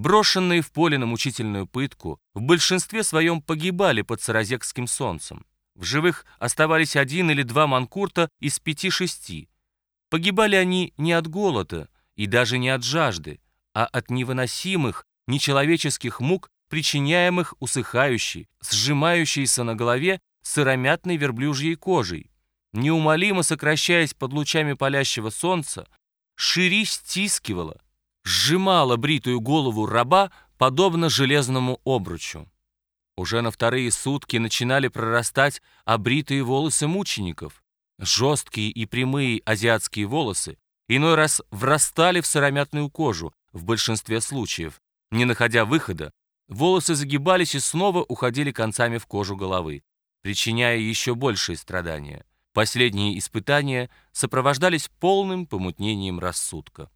брошенные в поле на мучительную пытку, в большинстве своем погибали под саразекским солнцем. В живых оставались один или два манкурта из пяти-шести. Погибали они не от голода и даже не от жажды, а от невыносимых, нечеловеческих мук, причиняемых усыхающей, сжимающейся на голове сыромятной верблюжьей кожей. Неумолимо сокращаясь под лучами палящего солнца, Шири стискивала, сжимала бритую голову раба, подобно железному обручу. Уже на вторые сутки начинали прорастать обритые волосы мучеников. Жесткие и прямые азиатские волосы иной раз врастали в сыромятную кожу, в большинстве случаев. Не находя выхода, волосы загибались и снова уходили концами в кожу головы, причиняя еще большие страдания. Последние испытания сопровождались полным помутнением рассудка.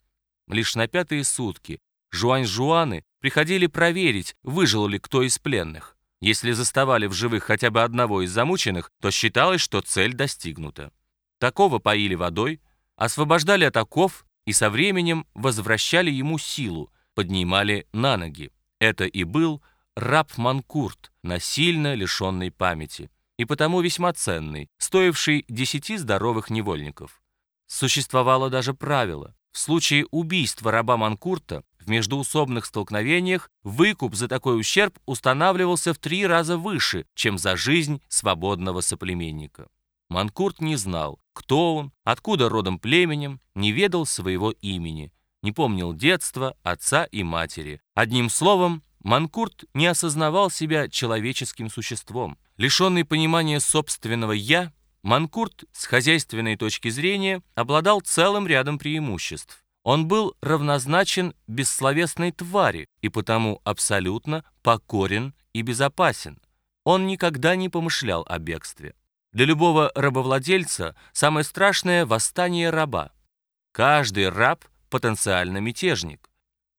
Лишь на пятые сутки жуань-жуаны приходили проверить, выжил ли кто из пленных. Если заставали в живых хотя бы одного из замученных, то считалось, что цель достигнута. Такого поили водой, освобождали от оков и со временем возвращали ему силу, поднимали на ноги. Это и был раб Манкурт, насильно лишенный памяти, и потому весьма ценный, стоивший десяти здоровых невольников. Существовало даже правило. В случае убийства раба Манкурта в междуусобных столкновениях выкуп за такой ущерб устанавливался в три раза выше, чем за жизнь свободного соплеменника. Манкурт не знал, кто он, откуда родом племенем, не ведал своего имени, не помнил детства, отца и матери. Одним словом, Манкурт не осознавал себя человеческим существом. Лишенный понимания собственного «я», Манкурт с хозяйственной точки зрения обладал целым рядом преимуществ. Он был равнозначен бессловесной твари и потому абсолютно покорен и безопасен. Он никогда не помышлял о бегстве. Для любого рабовладельца самое страшное – восстание раба. Каждый раб – потенциально мятежник.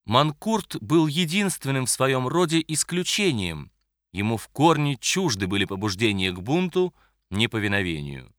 Манкурт был единственным в своем роде исключением. Ему в корне чужды были побуждения к бунту, неповиновению.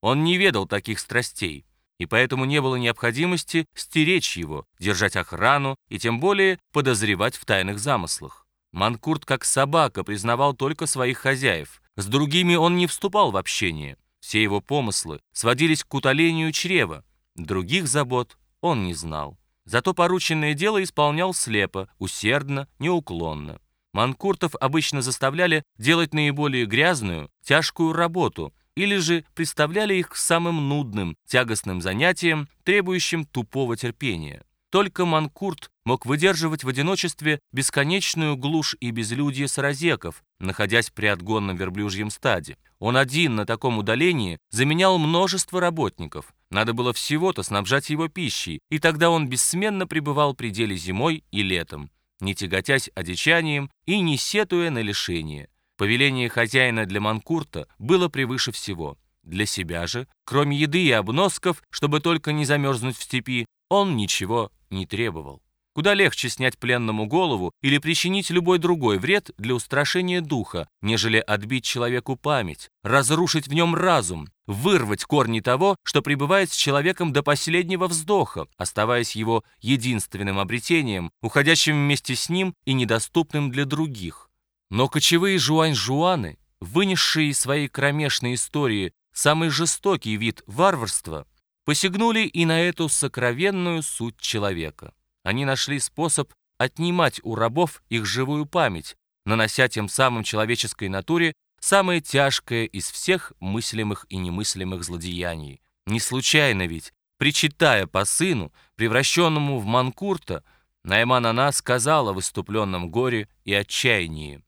Он не ведал таких страстей – и поэтому не было необходимости стеречь его, держать охрану и тем более подозревать в тайных замыслах. Манкурт как собака признавал только своих хозяев, с другими он не вступал в общение. Все его помыслы сводились к утолению чрева, других забот он не знал. Зато порученное дело исполнял слепо, усердно, неуклонно. Манкуртов обычно заставляли делать наиболее грязную, тяжкую работу – или же представляли их самым нудным, тягостным занятием, требующим тупого терпения. Только Манкурт мог выдерживать в одиночестве бесконечную глушь и безлюдье саразеков, находясь при отгонном верблюжьем стаде. Он один на таком удалении заменял множество работников. Надо было всего-то снабжать его пищей, и тогда он бессменно пребывал при деле зимой и летом, не тяготясь одичанием и не сетуя на лишение. Повеление хозяина для Манкурта было превыше всего. Для себя же, кроме еды и обносков, чтобы только не замерзнуть в степи, он ничего не требовал. Куда легче снять пленному голову или причинить любой другой вред для устрашения духа, нежели отбить человеку память, разрушить в нем разум, вырвать корни того, что пребывает с человеком до последнего вздоха, оставаясь его единственным обретением, уходящим вместе с ним и недоступным для других. Но кочевые жуань-жуаны, вынесшие из своей кромешной истории самый жестокий вид варварства, посягнули и на эту сокровенную суть человека. Они нашли способ отнимать у рабов их живую память, нанося тем самым человеческой натуре самое тяжкое из всех мыслимых и немыслимых злодеяний. Не случайно ведь, причитая по сыну, превращенному в Манкурта, Найман-Ана сказала в выступленном горе и отчаянии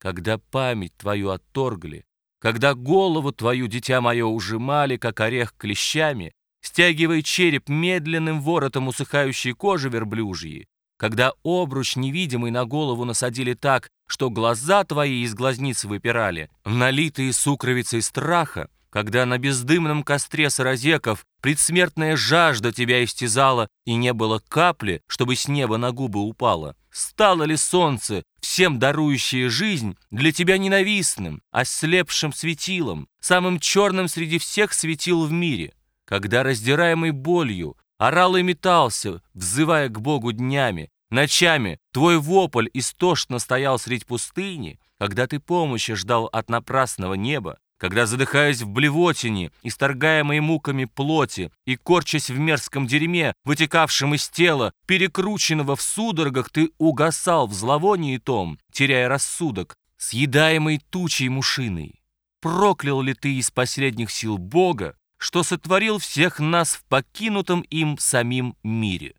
когда память твою отторгли, когда голову твою, дитя мое, ужимали, как орех клещами, стягивая череп медленным воротом усыхающей кожи верблюжьи, когда обруч невидимый на голову насадили так, что глаза твои из глазниц выпирали, налитые сукровицей страха, когда на бездымном костре саразеков предсмертная жажда тебя истязала, и не было капли, чтобы с неба на губы упала. Стало ли солнце, всем дарующее жизнь, для тебя ненавистным, ослепшим светилом, самым черным среди всех светил в мире? Когда, раздираемый болью, орал и метался, взывая к Богу днями, Ночами твой вопль истошно стоял средь пустыни, когда ты помощи ждал от напрасного неба, когда, задыхаясь в блевотине, исторгаемой муками плоти и корчась в мерзком дерьме, вытекавшем из тела, перекрученного в судорогах, ты угасал в зловонии том, теряя рассудок, съедаемый тучей мушиной. Проклял ли ты из последних сил Бога, что сотворил всех нас в покинутом им самим мире?